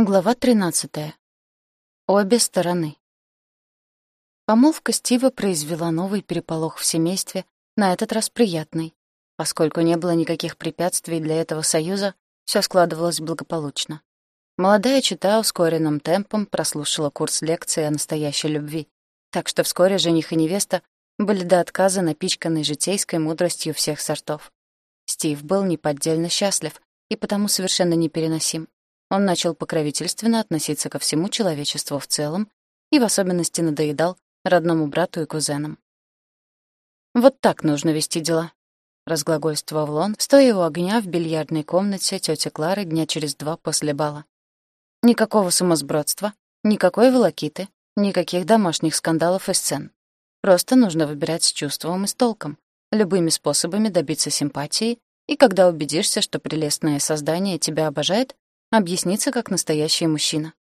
Глава 13. Обе стороны. Помолвка Стива произвела новый переполох в семействе, на этот раз приятный. Поскольку не было никаких препятствий для этого союза, все складывалось благополучно. Молодая чита ускоренным темпом прослушала курс лекции о настоящей любви, так что вскоре жених и невеста были до отказа напичканы житейской мудростью всех сортов. Стив был неподдельно счастлив и потому совершенно непереносим. Он начал покровительственно относиться ко всему человечеству в целом и в особенности надоедал родному брату и кузенам. «Вот так нужно вести дела», — разглагольствовал он, стоя у огня в бильярдной комнате тети Клары дня через два после бала. «Никакого сумасбродства, никакой волокиты, никаких домашних скандалов и сцен. Просто нужно выбирать с чувством и с толком, любыми способами добиться симпатии, и когда убедишься, что прелестное создание тебя обожает, объясниться как настоящий мужчина.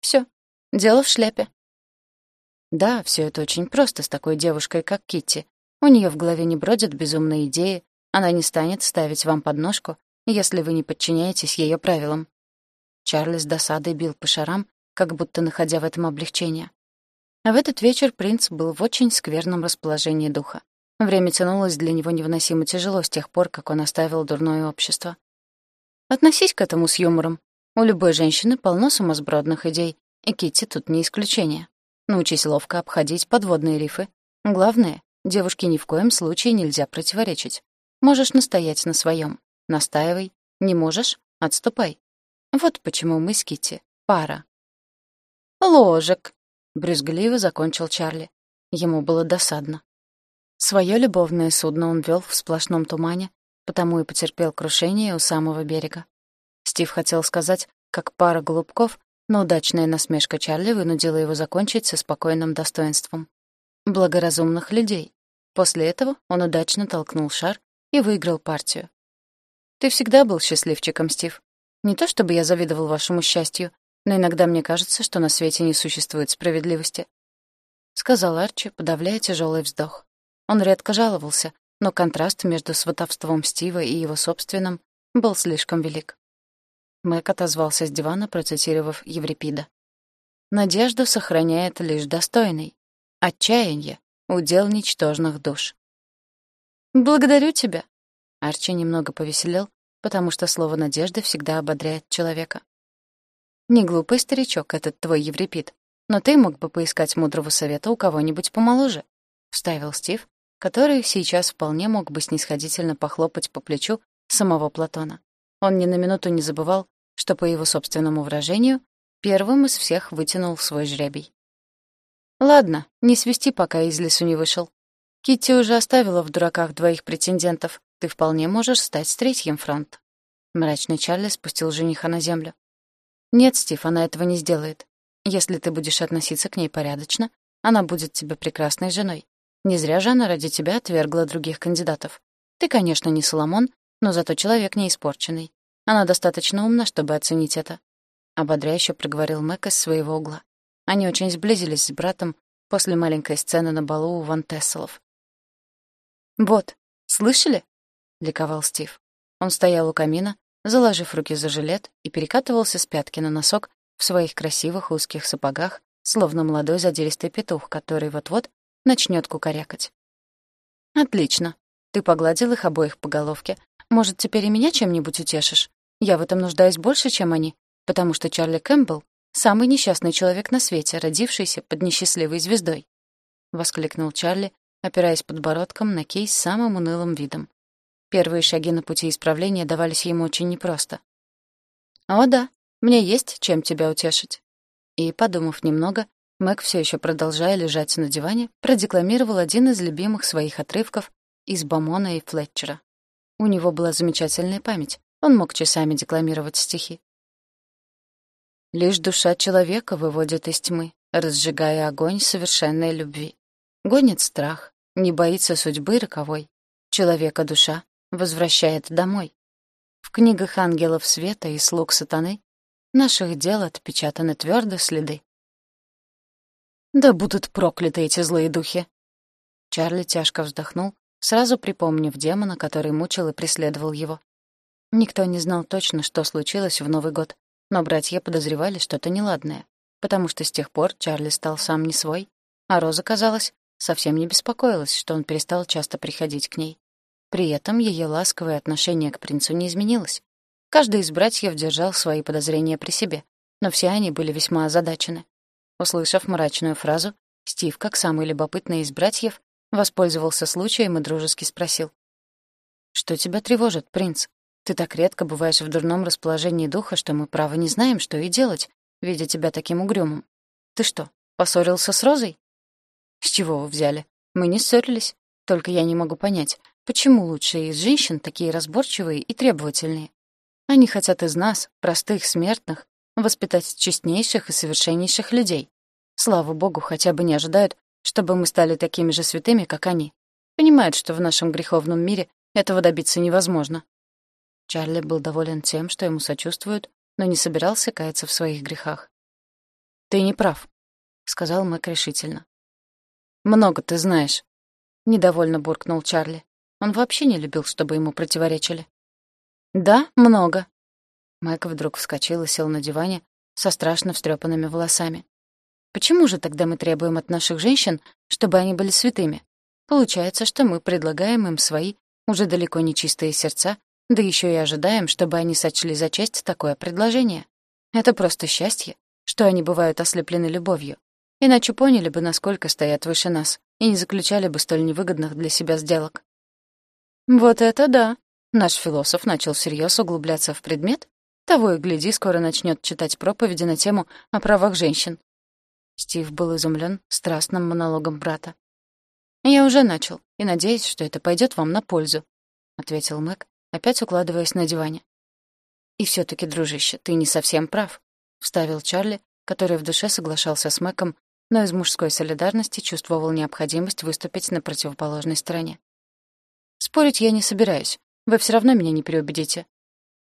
Все, дело в шляпе. Да, все это очень просто с такой девушкой, как Китти. У нее в голове не бродят безумные идеи, она не станет ставить вам подножку, если вы не подчиняетесь ее правилам. Чарли с досадой бил по шарам, как будто находя в этом облегчение. А в этот вечер принц был в очень скверном расположении духа. Время тянулось для него невыносимо тяжело с тех пор, как он оставил дурное общество. «Относись к этому с юмором», у любой женщины полно сумасбродных идей, и Китти тут не исключение. Научись ловко обходить подводные рифы. Главное, девушке ни в коем случае нельзя противоречить. Можешь настоять на своем. Настаивай. Не можешь — отступай. Вот почему мы с Китти пара. «Ложек», — брюзгливо закончил Чарли. Ему было досадно. Своё любовное судно он вёл в сплошном тумане, потому и потерпел крушение у самого берега. Стив хотел сказать, как пара голубков, но удачная насмешка Чарли вынудила его закончить со спокойным достоинством. Благоразумных людей. После этого он удачно толкнул шар и выиграл партию. «Ты всегда был счастливчиком, Стив. Не то чтобы я завидовал вашему счастью, но иногда мне кажется, что на свете не существует справедливости», — сказал Арчи, подавляя тяжелый вздох. Он редко жаловался, но контраст между сватовством Стива и его собственным был слишком велик. Мэг отозвался с дивана, процитировав Еврипида. «Надежду сохраняет лишь достойный. Отчаяние — удел ничтожных душ». «Благодарю тебя». Арчи немного повеселел, потому что слово «надежда» всегда ободряет человека. «Не глупый старичок этот твой Еврипид, но ты мог бы поискать мудрого совета у кого-нибудь помоложе», — вставил Стив, который сейчас вполне мог бы снисходительно похлопать по плечу самого Платона. Он ни на минуту не забывал, что, по его собственному выражению, первым из всех вытянул свой жребий. «Ладно, не свисти, пока из лесу не вышел. Китти уже оставила в дураках двоих претендентов. Ты вполне можешь стать с третьим фронт». Мрачный Чарли спустил жениха на землю. «Нет, Стив, она этого не сделает. Если ты будешь относиться к ней порядочно, она будет тебе прекрасной женой. Не зря же она ради тебя отвергла других кандидатов. Ты, конечно, не Соломон, но зато человек не испорченный. Она достаточно умна, чтобы оценить это. Ободряюще проговорил Мэг из своего угла. Они очень сблизились с братом после маленькой сцены на балу у Ван Тесселов. «Вот, слышали?» — ликовал Стив. Он стоял у камина, заложив руки за жилет и перекатывался с пятки на носок в своих красивых узких сапогах, словно молодой задиристый петух, который вот-вот начнет кукарякать. «Отлично. Ты погладил их обоих по головке. Может, теперь и меня чем-нибудь утешишь? Я в этом нуждаюсь больше, чем они, потому что Чарли Кэмпбелл — самый несчастный человек на свете, родившийся под несчастливой звездой», — воскликнул Чарли, опираясь подбородком на кейс самым унылым видом. Первые шаги на пути исправления давались ему очень непросто. «О да, мне есть чем тебя утешить». И, подумав немного, Мэг, все еще продолжая лежать на диване, продекламировал один из любимых своих отрывков из Бомона и Флетчера. У него была замечательная память, он мог часами декламировать стихи. Лишь душа человека выводит из тьмы, разжигая огонь совершенной любви. Гонит страх, не боится судьбы роковой. Человека душа возвращает домой. В книгах ангелов света и слуг сатаны наших дел отпечатаны твердо следы. Да будут прокляты эти злые духи. Чарли тяжко вздохнул, сразу припомнив демона, который мучил и преследовал его. Никто не знал точно, что случилось в Новый год, но братья подозревали что-то неладное, потому что с тех пор Чарли стал сам не свой, а Роза, казалось, совсем не беспокоилась, что он перестал часто приходить к ней. При этом ее ласковое отношение к принцу не изменилось. Каждый из братьев держал свои подозрения при себе, но все они были весьма озадачены. Услышав мрачную фразу, Стив, как самый любопытный из братьев, воспользовался случаем и дружески спросил. «Что тебя тревожит, принц? Ты так редко бываешь в дурном расположении духа, что мы, право, не знаем, что и делать, видя тебя таким угрюмым. Ты что, поссорился с Розой?» «С чего вы взяли? Мы не ссорились. Только я не могу понять, почему лучшие из женщин такие разборчивые и требовательные? Они хотят из нас, простых смертных, воспитать честнейших и совершеннейших людей. Слава богу, хотя бы не ожидают, чтобы мы стали такими же святыми, как они. Понимают, что в нашем греховном мире этого добиться невозможно. Чарли был доволен тем, что ему сочувствуют, но не собирался каяться в своих грехах. «Ты не прав», — сказал Мэг решительно. «Много ты знаешь», — недовольно буркнул Чарли. Он вообще не любил, чтобы ему противоречили. «Да, много», Майк вдруг вскочил и сел на диване со страшно встрепанными волосами. «Почему же тогда мы требуем от наших женщин, чтобы они были святыми? Получается, что мы предлагаем им свои, уже далеко не чистые сердца, да еще и ожидаем, чтобы они сочли за честь такое предложение. Это просто счастье, что они бывают ослеплены любовью. Иначе поняли бы, насколько стоят выше нас, и не заключали бы столь невыгодных для себя сделок. Вот это да! Наш философ начал всерьез углубляться в предмет, того и гляди, скоро начнет читать проповеди на тему о правах женщин. Стив был изумлен страстным монологом брата. «Я уже начал, и надеюсь, что это пойдет вам на пользу», — ответил Мэг, опять укладываясь на диване. «И все таки дружище, ты не совсем прав», — вставил Чарли, который в душе соглашался с Мэком, но из мужской солидарности чувствовал необходимость выступить на противоположной стороне. «Спорить я не собираюсь. Вы все равно меня не переубедите.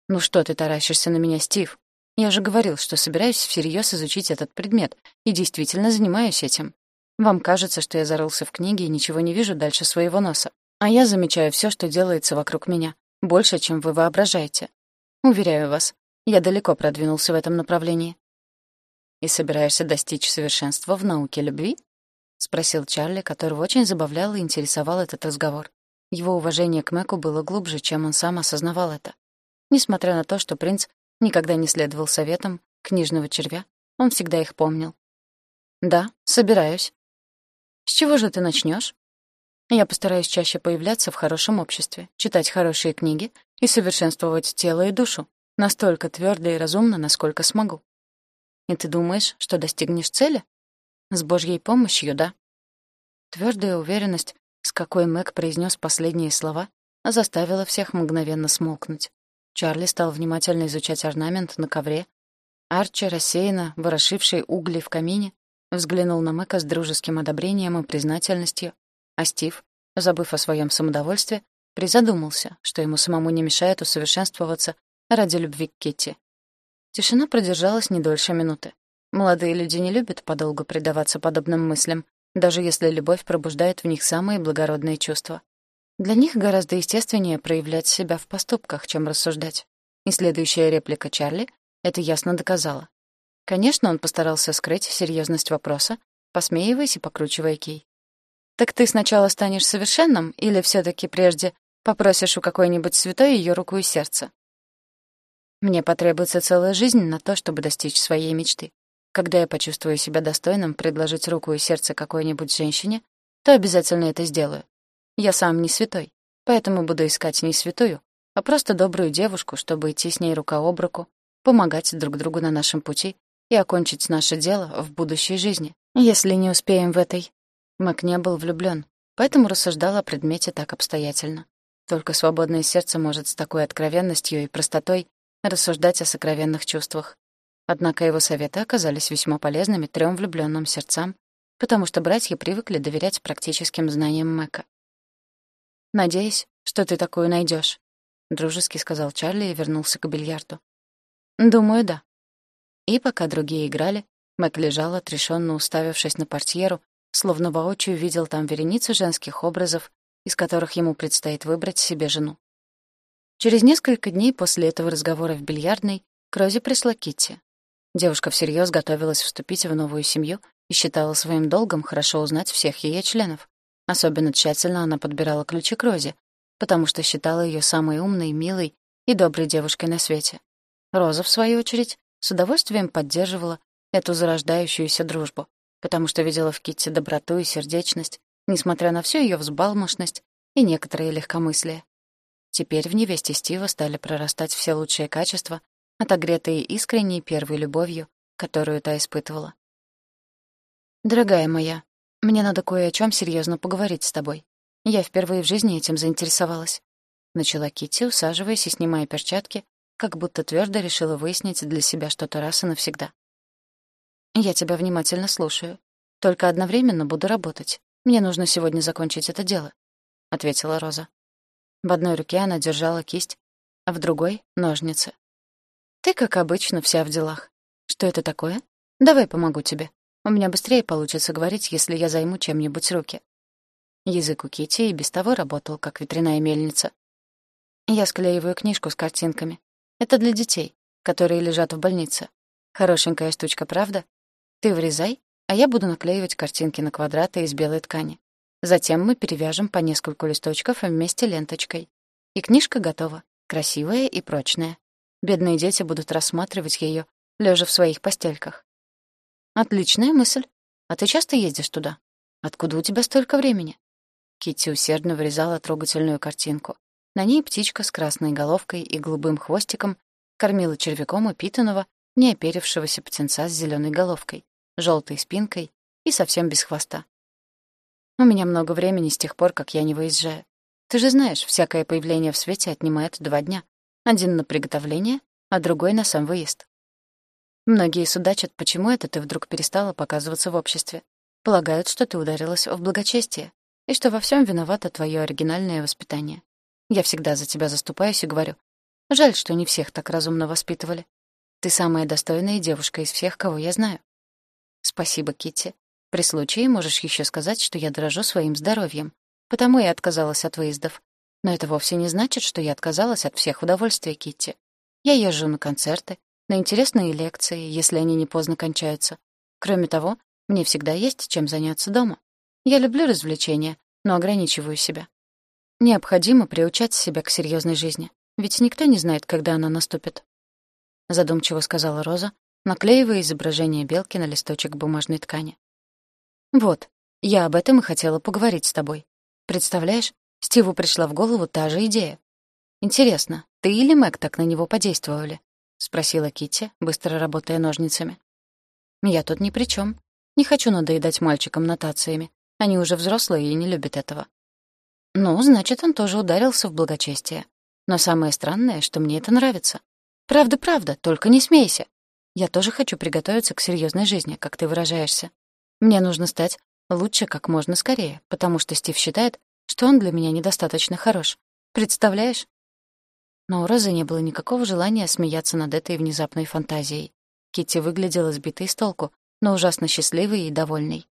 «Ну что ты таращишься на меня, Стив? Я же говорил, что собираюсь всерьез изучить этот предмет, и действительно занимаюсь этим. Вам кажется, что я зарылся в книге и ничего не вижу дальше своего носа. А я замечаю все, что делается вокруг меня, больше, чем вы воображаете. Уверяю вас, я далеко продвинулся в этом направлении». «И собираешься достичь совершенства в науке любви?» — спросил Чарли, которого очень забавлял и интересовал этот разговор. Его уважение к Мэку было глубже, чем он сам осознавал это. Несмотря на то, что принц никогда не следовал советам книжного червя, он всегда их помнил. «Да, собираюсь». «С чего же ты начнешь? «Я постараюсь чаще появляться в хорошем обществе, читать хорошие книги и совершенствовать тело и душу, настолько твердо и разумно, насколько смогу». «И ты думаешь, что достигнешь цели?» «С Божьей помощью, да». Твердая уверенность, с какой Мэг произнес последние слова, заставила всех мгновенно смолкнуть. Чарли стал внимательно изучать орнамент на ковре. Арчи, рассеянно ворошивший угли в камине, взглянул на Мэка с дружеским одобрением и признательностью, а Стив, забыв о своем самодовольстве, призадумался, что ему самому не мешает усовершенствоваться ради любви к Китти. Тишина продержалась не дольше минуты. Молодые люди не любят подолгу предаваться подобным мыслям, даже если любовь пробуждает в них самые благородные чувства. Для них гораздо естественнее проявлять себя в поступках, чем рассуждать. И следующая реплика Чарли это ясно доказала. Конечно, он постарался скрыть серьезность вопроса, посмеиваясь и покручивая кий. «Так ты сначала станешь совершенным или все таки прежде попросишь у какой-нибудь святой ее руку и сердце?» Мне потребуется целая жизнь на то, чтобы достичь своей мечты. Когда я почувствую себя достойным предложить руку и сердце какой-нибудь женщине, то обязательно это сделаю. Я сам не святой, поэтому буду искать не святую, а просто добрую девушку, чтобы идти с ней рука об руку, помогать друг другу на нашем пути и окончить наше дело в будущей жизни, если не успеем в этой. Мак не был влюблён, поэтому рассуждал о предмете так обстоятельно. Только свободное сердце может с такой откровенностью и простотой рассуждать о сокровенных чувствах. Однако его советы оказались весьма полезными трём влюблённым сердцам, потому что братья привыкли доверять практическим знаниям Мэка. «Надеюсь, что ты такую найдешь, дружески сказал Чарли и вернулся к бильярду. «Думаю, да». И пока другие играли, Мэг лежал, отрешенно уставившись на портьеру, словно воочию видел там вереницу женских образов, из которых ему предстоит выбрать себе жену. Через несколько дней после этого разговора в бильярдной к Розе пришла Китти. Девушка всерьез готовилась вступить в новую семью и считала своим долгом хорошо узнать всех ее членов. Особенно тщательно она подбирала ключи к Розе, потому что считала ее самой умной, милой и доброй девушкой на свете. Роза, в свою очередь, с удовольствием поддерживала эту зарождающуюся дружбу, потому что видела в Китти доброту и сердечность, несмотря на всю ее взбалмошность и некоторые легкомыслие. Теперь в невесте Стива стали прорастать все лучшие качества, отогретые искренней первой любовью, которую та испытывала. «Дорогая моя, мне надо кое о чем серьезно поговорить с тобой. Я впервые в жизни этим заинтересовалась», — начала Китти, усаживаясь и снимая перчатки, как будто твердо решила выяснить для себя что-то раз и навсегда. «Я тебя внимательно слушаю. Только одновременно буду работать. Мне нужно сегодня закончить это дело», — ответила Роза. В одной руке она держала кисть, а в другой — ножницы. «Ты, как обычно, вся в делах. Что это такое? Давай помогу тебе. У меня быстрее получится говорить, если я займу чем-нибудь руки». Язык у Кити и без того работал, как ветряная мельница. Я склеиваю книжку с картинками. Это для детей, которые лежат в больнице. Хорошенькая штучка, правда? Ты врезай, а я буду наклеивать картинки на квадраты из белой ткани. Затем мы перевяжем по нескольку листочков вместе ленточкой. И книжка готова, красивая и прочная. Бедные дети будут рассматривать ее, лежа в своих постельках. Отличная мысль. А ты часто ездишь туда? Откуда у тебя столько времени? Китти усердно вырезала трогательную картинку. На ней птичка с красной головкой и голубым хвостиком кормила червяком упитанного, неоперившегося птенца с зеленой головкой, желтой спинкой и совсем без хвоста. У меня много времени с тех пор, как я не выезжаю. Ты же знаешь, всякое появление в свете отнимает два дня. Один на приготовление, а другой на сам выезд. Многие судачат, почему это ты вдруг перестала показываться в обществе. Полагают, что ты ударилась в благочестие, и что во всем виновато твое оригинальное воспитание. Я всегда за тебя заступаюсь и говорю. Жаль, что не всех так разумно воспитывали. Ты самая достойная девушка из всех, кого я знаю. Спасибо, Китти. При случае можешь еще сказать, что я дорожу своим здоровьем, потому и отказалась от выездов. Но это вовсе не значит, что я отказалась от всех удовольствий, Китти. Я езжу на концерты, на интересные лекции, если они не поздно кончаются. Кроме того, мне всегда есть чем заняться дома. Я люблю развлечения, но ограничиваю себя. Необходимо приучать себя к серьезной жизни, ведь никто не знает, когда она наступит. Задумчиво сказала Роза, наклеивая изображение белки на листочек бумажной ткани. «Вот, я об этом и хотела поговорить с тобой. Представляешь, Стиву пришла в голову та же идея. Интересно, ты или Мэг так на него подействовали?» — спросила Китти, быстро работая ножницами. «Я тут ни при чем. Не хочу надоедать мальчикам нотациями. Они уже взрослые и не любят этого. Ну, значит, он тоже ударился в благочестие. Но самое странное, что мне это нравится. Правда-правда, только не смейся. Я тоже хочу приготовиться к серьезной жизни, как ты выражаешься. Мне нужно стать лучше как можно скорее, потому что Стив считает, что он для меня недостаточно хорош. Представляешь? Но у Розы не было никакого желания смеяться над этой внезапной фантазией. Китти выглядела сбитой с толку, но ужасно счастливой и довольной.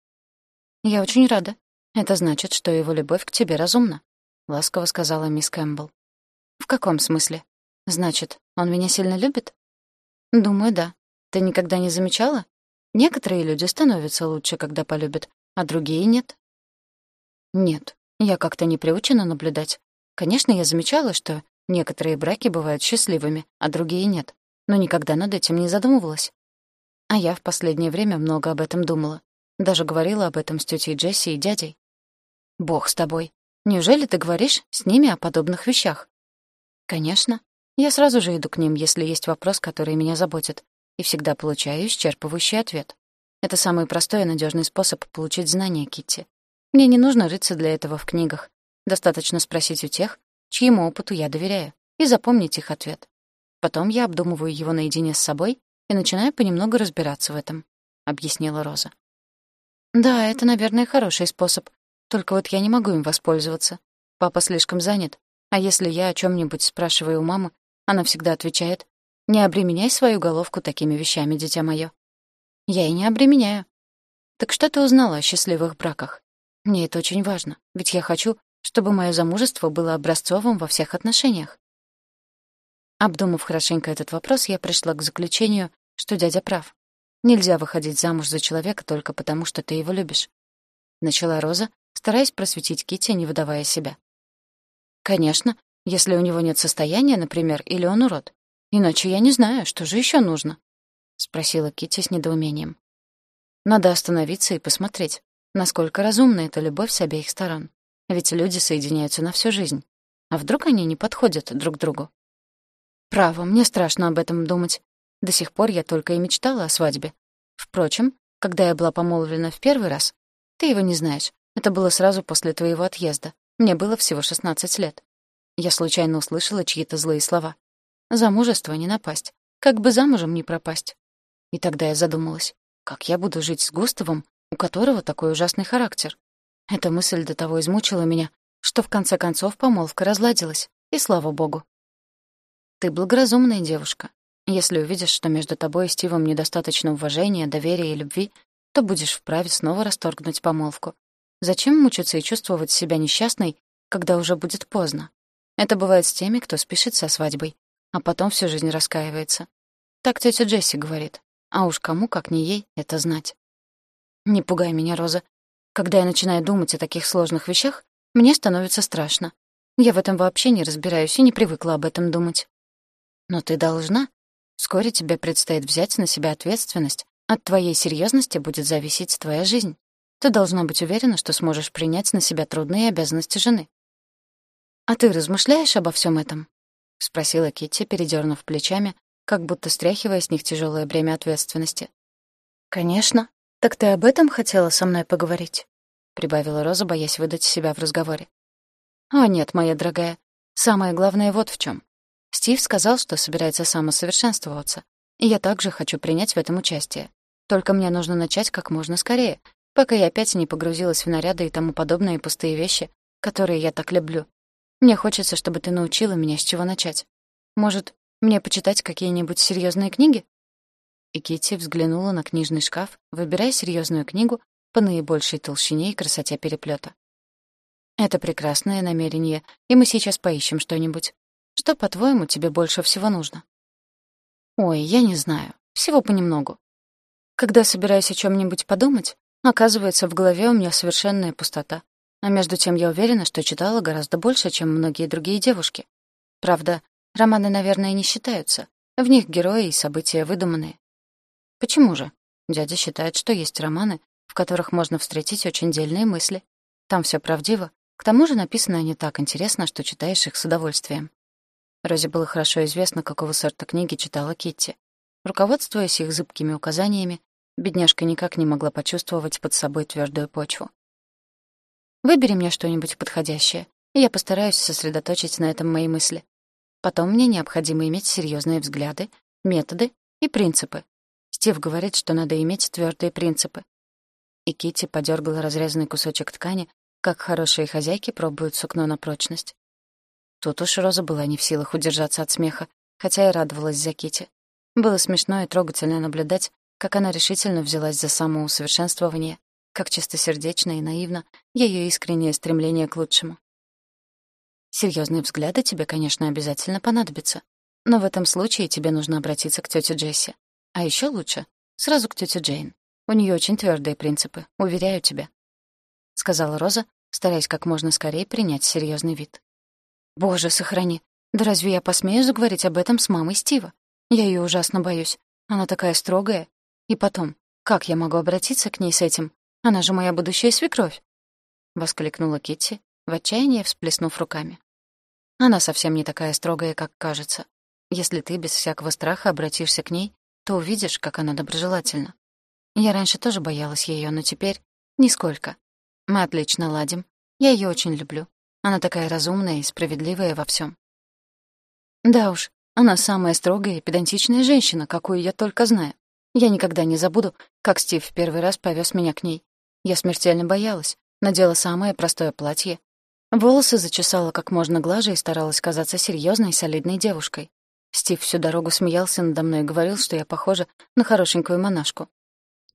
«Я очень рада. «Это значит, что его любовь к тебе разумна», — ласково сказала мисс Кэмпбелл. «В каком смысле? Значит, он меня сильно любит?» «Думаю, да. Ты никогда не замечала? Некоторые люди становятся лучше, когда полюбят, а другие нет». «Нет, я как-то не приучена наблюдать. Конечно, я замечала, что некоторые браки бывают счастливыми, а другие нет, но никогда над этим не задумывалась. А я в последнее время много об этом думала. Даже говорила об этом с тетей Джесси и дядей. «Бог с тобой. Неужели ты говоришь с ними о подобных вещах?» «Конечно. Я сразу же иду к ним, если есть вопрос, который меня заботит, и всегда получаю исчерпывающий ответ. Это самый простой и надежный способ получить знания, Китти. Мне не нужно рыться для этого в книгах. Достаточно спросить у тех, чьему опыту я доверяю, и запомнить их ответ. Потом я обдумываю его наедине с собой и начинаю понемногу разбираться в этом», — объяснила Роза. «Да, это, наверное, хороший способ, только вот я не могу им воспользоваться. Папа слишком занят. А если я о чем нибудь спрашиваю у мамы, она всегда отвечает, «Не обременяй свою головку такими вещами, дитя мое». Я и не обременяю. Так что ты узнала о счастливых браках? Мне это очень важно, ведь я хочу, чтобы мое замужество было образцовым во всех отношениях. Обдумав хорошенько этот вопрос, я пришла к заключению, что дядя прав. Нельзя выходить замуж за человека только потому, что ты его любишь. Начала Роза, стараясь просветить Кити, не выдавая себя. Конечно, если у него нет состояния, например, или он урод. Иначе я не знаю, что же еще нужно? спросила Кити с недоумением. Надо остановиться и посмотреть, насколько разумна эта любовь с обеих сторон. Ведь люди соединяются на всю жизнь. А вдруг они не подходят друг другу? Право, мне страшно об этом думать. До сих пор я только и мечтала о свадьбе. Впрочем, когда я была помолвлена в первый раз, ты его не знаешь. Это было сразу после твоего отъезда. Мне было всего 16 лет. Я случайно услышала чьи-то злые слова. Замужество не напасть. Как бы замужем не пропасть. И тогда я задумалась, как я буду жить с Густавом, у которого такой ужасный характер. Эта мысль до того измучила меня, что в конце концов помолвка разладилась, и слава богу. Ты благоразумная девушка. Если увидишь, что между тобой и Стивом недостаточно уважения, доверия и любви, то будешь вправе снова расторгнуть помолвку. Зачем мучиться и чувствовать себя несчастной, когда уже будет поздно? Это бывает с теми, кто спешит со свадьбой, а потом всю жизнь раскаивается. Так тетя Джесси говорит. А уж кому, как не ей, это знать. Не пугай меня, Роза. Когда я начинаю думать о таких сложных вещах, мне становится страшно. Я в этом вообще не разбираюсь и не привыкла об этом думать. Но ты должна. Вскоре тебе предстоит взять на себя ответственность от твоей серьезности будет зависеть твоя жизнь. Ты должна быть уверена, что сможешь принять на себя трудные обязанности жены. А ты размышляешь обо всем этом? Спросила Китти, передернув плечами, как будто стряхивая с них тяжелое бремя ответственности. Конечно. Так ты об этом хотела со мной поговорить? прибавила Роза, боясь выдать себя в разговоре. О, нет, моя дорогая. Самое главное вот в чем. Стив сказал, что собирается самосовершенствоваться, и я также хочу принять в этом участие. Только мне нужно начать как можно скорее, пока я опять не погрузилась в наряды и тому подобные пустые вещи, которые я так люблю. Мне хочется, чтобы ты научила меня, с чего начать. Может, мне почитать какие-нибудь серьезные книги?» И Китти взглянула на книжный шкаф, выбирая серьезную книгу по наибольшей толщине и красоте переплета. «Это прекрасное намерение, и мы сейчас поищем что-нибудь. Что, по-твоему, тебе больше всего нужно?» «Ой, я не знаю. Всего понемногу. Когда собираюсь о чем нибудь подумать, оказывается, в голове у меня совершенная пустота. А между тем я уверена, что читала гораздо больше, чем многие другие девушки. Правда, романы, наверное, не считаются. В них герои и события выдуманные. Почему же? Дядя считает, что есть романы, в которых можно встретить очень дельные мысли. Там все правдиво. К тому же написано они так интересно, что читаешь их с удовольствием. Розе было хорошо известно, какого сорта книги читала Китти. Руководствуясь их зыбкими указаниями, Бедняжка никак не могла почувствовать под собой твердую почву. «Выбери мне что-нибудь подходящее, и я постараюсь сосредоточить на этом мои мысли. Потом мне необходимо иметь серьезные взгляды, методы и принципы. Стив говорит, что надо иметь твердые принципы. И Китти подергала разрезанный кусочек ткани, как хорошие хозяйки пробуют сукно на прочность. Тут уж Роза была не в силах удержаться от смеха, хотя и радовалась за Китти. Было смешно и трогательно наблюдать, как она решительно взялась за самоусовершенствование, как чистосердечно и наивно ее искреннее стремление к лучшему. Серьезные взгляды тебе, конечно, обязательно понадобятся, но в этом случае тебе нужно обратиться к тете Джесси. А еще лучше — сразу к тете Джейн. У нее очень твердые принципы, уверяю тебя», — сказала Роза, стараясь как можно скорее принять серьезный вид. «Боже, сохрани! Да разве я посмею заговорить об этом с мамой Стива? Я ее ужасно боюсь. Она такая строгая и потом, как я могу обратиться к ней с этим? Она же моя будущая свекровь!» — воскликнула Китти, в отчаянии всплеснув руками. «Она совсем не такая строгая, как кажется. Если ты без всякого страха обратишься к ней, то увидишь, как она доброжелательна. Я раньше тоже боялась ее, но теперь нисколько. Мы отлично ладим. Я ее очень люблю. Она такая разумная и справедливая во всем. Да уж, она самая строгая и педантичная женщина, какую я только знаю. Я никогда не забуду, как Стив в первый раз повез меня к ней. Я смертельно боялась, надела самое простое платье. Волосы зачесала как можно глаже и старалась казаться серьезной и солидной девушкой. Стив всю дорогу смеялся надо мной и говорил, что я похожа на хорошенькую монашку.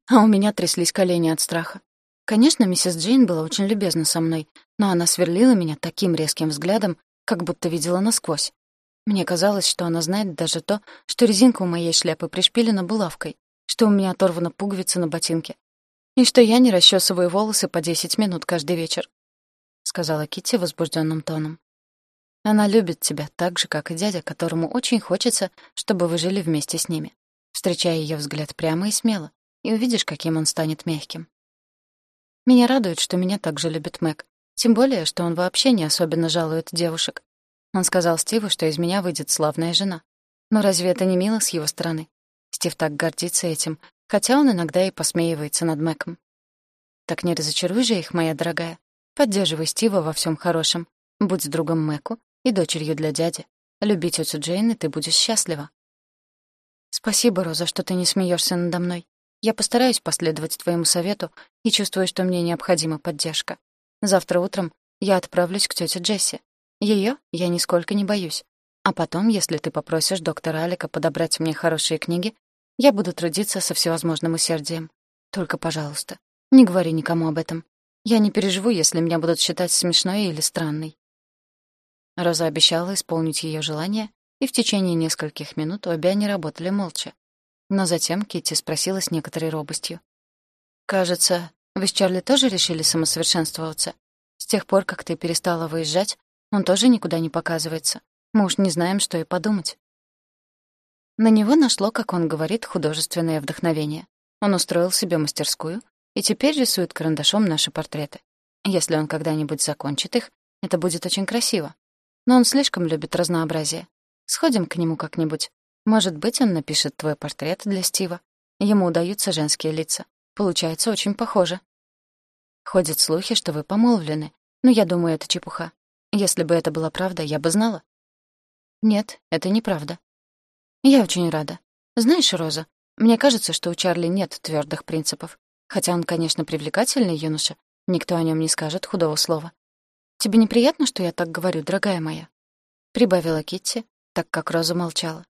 А у меня тряслись колени от страха. Конечно, миссис Джейн была очень любезна со мной, но она сверлила меня таким резким взглядом, как будто видела насквозь. Мне казалось, что она знает даже то, что резинка у моей шляпы пришпилена булавкой, что у меня оторвана пуговица на ботинке, и что я не расчесываю волосы по 10 минут каждый вечер, — сказала Китти возбужденным тоном. Она любит тебя так же, как и дядя, которому очень хочется, чтобы вы жили вместе с ними. Встречая ее взгляд прямо и смело, и увидишь, каким он станет мягким. Меня радует, что меня так же любит Мэг. Тем более, что он вообще не особенно жалует девушек. Он сказал Стиву, что из меня выйдет славная жена. Но разве это не мило с его стороны? Стив так гордится этим, хотя он иногда и посмеивается над Мэком. Так не разочаруй же их, моя дорогая. Поддерживай Стива во всем хорошем. Будь другом Мэку и дочерью для дяди. Люби тетю Джейн, и ты будешь счастлива. Спасибо, Роза, что ты не смеешься надо мной. Я постараюсь последовать твоему совету и чувствую, что мне необходима поддержка. Завтра утром я отправлюсь к тете Джесси. Ее я нисколько не боюсь. А потом, если ты попросишь доктора Алика подобрать мне хорошие книги, я буду трудиться со всевозможным усердием. Только, пожалуйста, не говори никому об этом. Я не переживу, если меня будут считать смешной или странной. Роза обещала исполнить ее желание, и в течение нескольких минут обе они работали молча. Но затем Китти спросила с некоторой робостью. «Кажется, вы с Чарли тоже решили самосовершенствоваться? С тех пор, как ты перестала выезжать, он тоже никуда не показывается. Мы уж не знаем, что и подумать». На него нашло, как он говорит, художественное вдохновение. Он устроил себе мастерскую и теперь рисует карандашом наши портреты. Если он когда-нибудь закончит их, это будет очень красиво. Но он слишком любит разнообразие. Сходим к нему как-нибудь. Может быть, он напишет твой портрет для Стива. Ему удаются женские лица. Получается очень похоже. Ходят слухи, что вы помолвлены, но я думаю, это чепуха. Если бы это была правда, я бы знала. Нет, это неправда. Я очень рада. Знаешь, Роза, мне кажется, что у Чарли нет твердых принципов. Хотя он, конечно, привлекательный юноша, никто о нем не скажет худого слова. Тебе неприятно, что я так говорю, дорогая моя? Прибавила Китти, так как Роза молчала.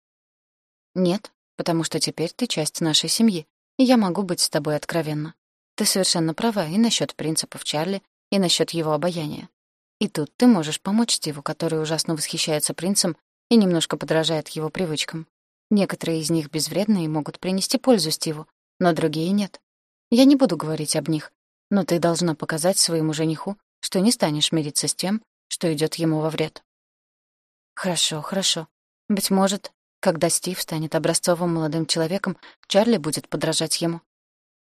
«Нет, потому что теперь ты часть нашей семьи, и я могу быть с тобой откровенна. Ты совершенно права и насчет принципов Чарли, и насчет его обаяния. И тут ты можешь помочь Стиву, который ужасно восхищается принцем и немножко подражает его привычкам. Некоторые из них безвредные и могут принести пользу Стиву, но другие нет. Я не буду говорить об них, но ты должна показать своему жениху, что не станешь мириться с тем, что идет ему во вред. Хорошо, хорошо. Быть может, когда Стив станет образцовым молодым человеком, Чарли будет подражать ему.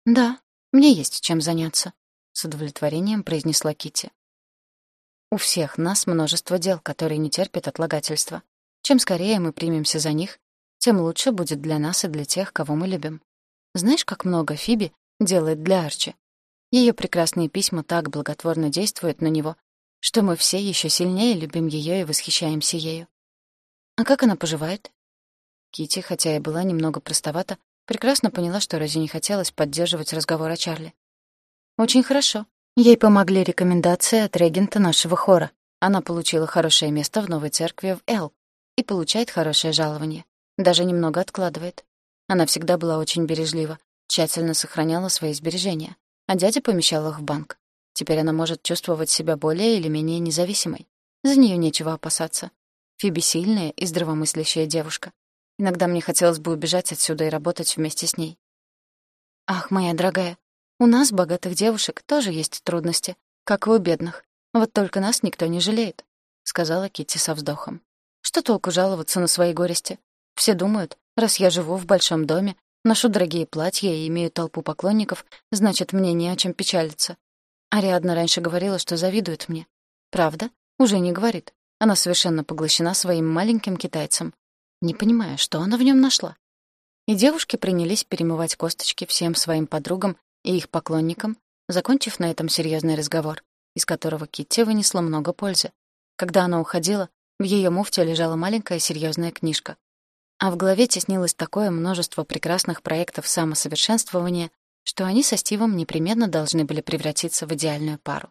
«Да, мне есть чем заняться», — с удовлетворением произнесла Китти. «У всех нас множество дел, которые не терпят отлагательства. Чем скорее мы примемся за них, тем лучше будет для нас и для тех, кого мы любим. Знаешь, как много Фиби делает для Арчи? Ее прекрасные письма так благотворно действуют на него, что мы все еще сильнее любим ее и восхищаемся ею. А как она поживает? Кити, хотя и была немного простовата, прекрасно поняла, что Розе не хотелось поддерживать разговор о Чарли. «Очень хорошо. Ей помогли рекомендации от регента нашего хора. Она получила хорошее место в новой церкви в Эл и получает хорошее жалование. Даже немного откладывает. Она всегда была очень бережлива, тщательно сохраняла свои сбережения, а дядя помещал их в банк. Теперь она может чувствовать себя более или менее независимой. За нее нечего опасаться. Фиби сильная и здравомыслящая девушка. Иногда мне хотелось бы убежать отсюда и работать вместе с ней. Ах, моя дорогая, у нас, богатых девушек, тоже есть трудности, как и у бедных. Вот только нас никто не жалеет, сказала Китти со вздохом. Что толку жаловаться на свои горести? Все думают, раз я живу в большом доме, ношу дорогие платья и имею толпу поклонников, значит, мне не о чем печалиться. Ариадна раньше говорила, что завидует мне. Правда? Уже не говорит. Она совершенно поглощена своим маленьким китайцем не понимая, что она в нем нашла. И девушки принялись перемывать косточки всем своим подругам и их поклонникам, закончив на этом серьезный разговор, из которого Китти вынесла много пользы. Когда она уходила, в ее муфте лежала маленькая серьезная книжка. А в голове теснилось такое множество прекрасных проектов самосовершенствования, что они со Стивом непременно должны были превратиться в идеальную пару.